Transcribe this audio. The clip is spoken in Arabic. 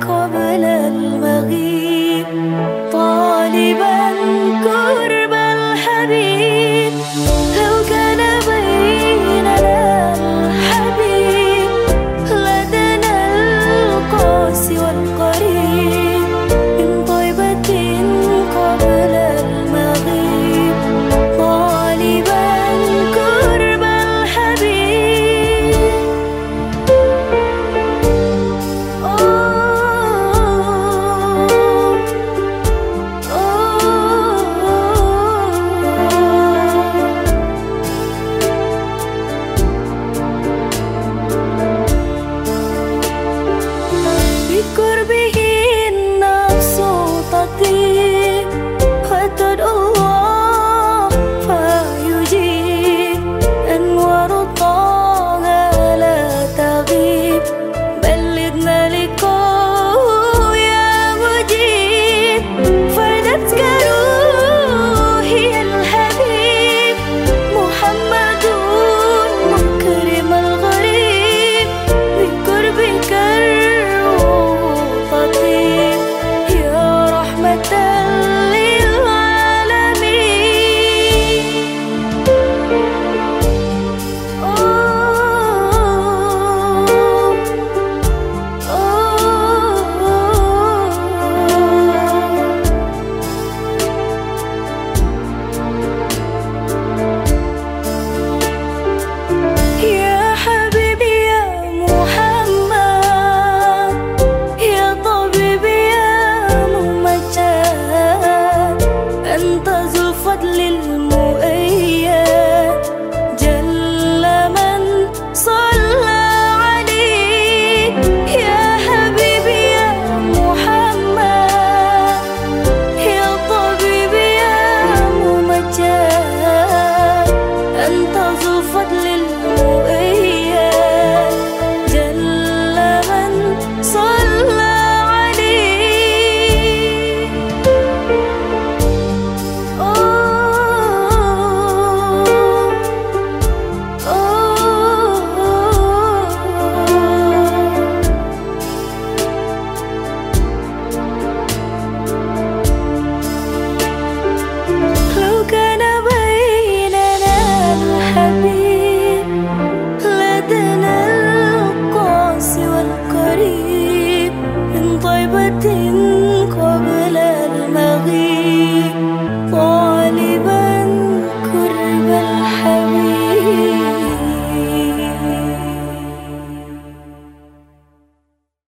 قبل المغيب.